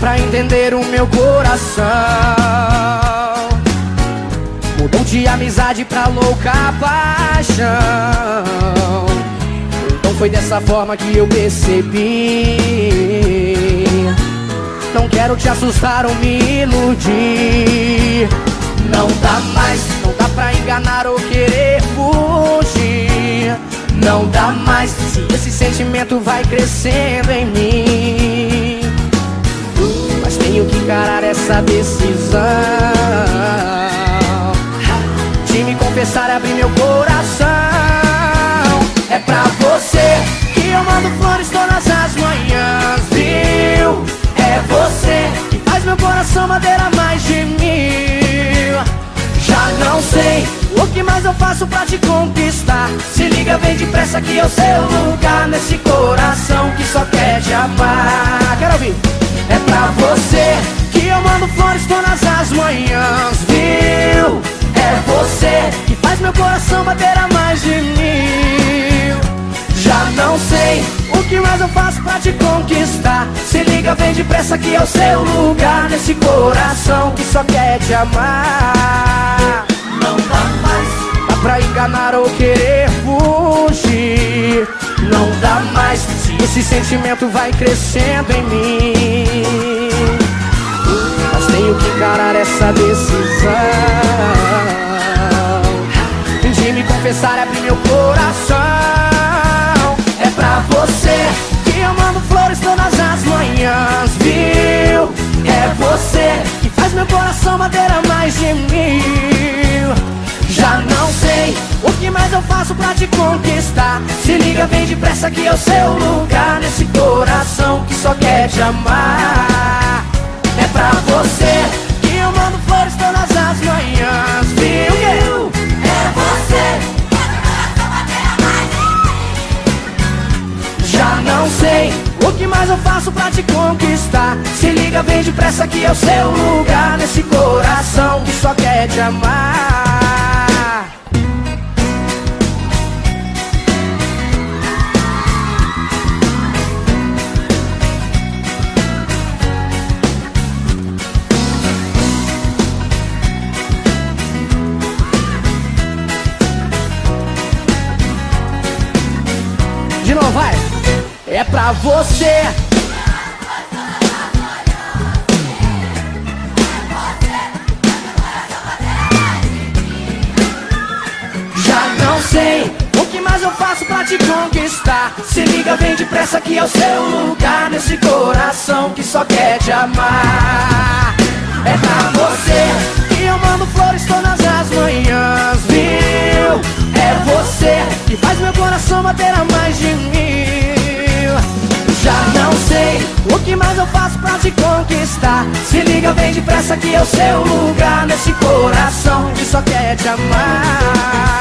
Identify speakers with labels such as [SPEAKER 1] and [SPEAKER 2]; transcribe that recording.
[SPEAKER 1] pra entender o meu coração. Mudou de amizade pra louca paixão. Então foi dessa forma que eu percebi. Não quero te assustar ou me iludir. Não dá mais, não dá pra enganar ou querer fugir. Não dá mais, se esse sentimento vai crescendo em mim. Tenho que encarar essa decisão de me confessar e abrir meu coração. É pra você que eu mando flores todas as manhãs, viu? É você que faz meu coração madeira mais de mil. Já não sei o que mais eu faço pra te conquistar. Se liga, vem depressa que é o seu lugar nesse coração que só quer te amar. Quero ouvir. É pra você eu flores todas as manhãs, viu? É você que faz meu coração bater a mais de mil. Já não sei o que mais eu faço pra te conquistar. Se liga, vem depressa que é o seu lugar nesse coração que só quer te amar. Não dá mais, dá pra enganar ou querer fugir. Não dá mais, se esse sentimento vai crescendo em mim. Essa decisão de me confessar abrir meu coração. É pra você que eu mando flores todas as manhãs, viu? É você que faz meu coração bater a mais de mil. Já não sei o que mais eu faço pra te conquistar. Se liga, vem depressa que é o seu lugar nesse coração que só quer te amar. O que mais eu faço pra te conquistar. Se liga, vem depressa que é o seu lugar nesse coração que só quer te amar. De novo, vai. É pra você. Já não sei o que mais eu faço pra te conquistar. Se liga, vem depressa que é o seu lugar nesse coração que só quer te amar. Conquistar. Se liga, vem depressa que é o seu lugar nesse coração que só quer te amar.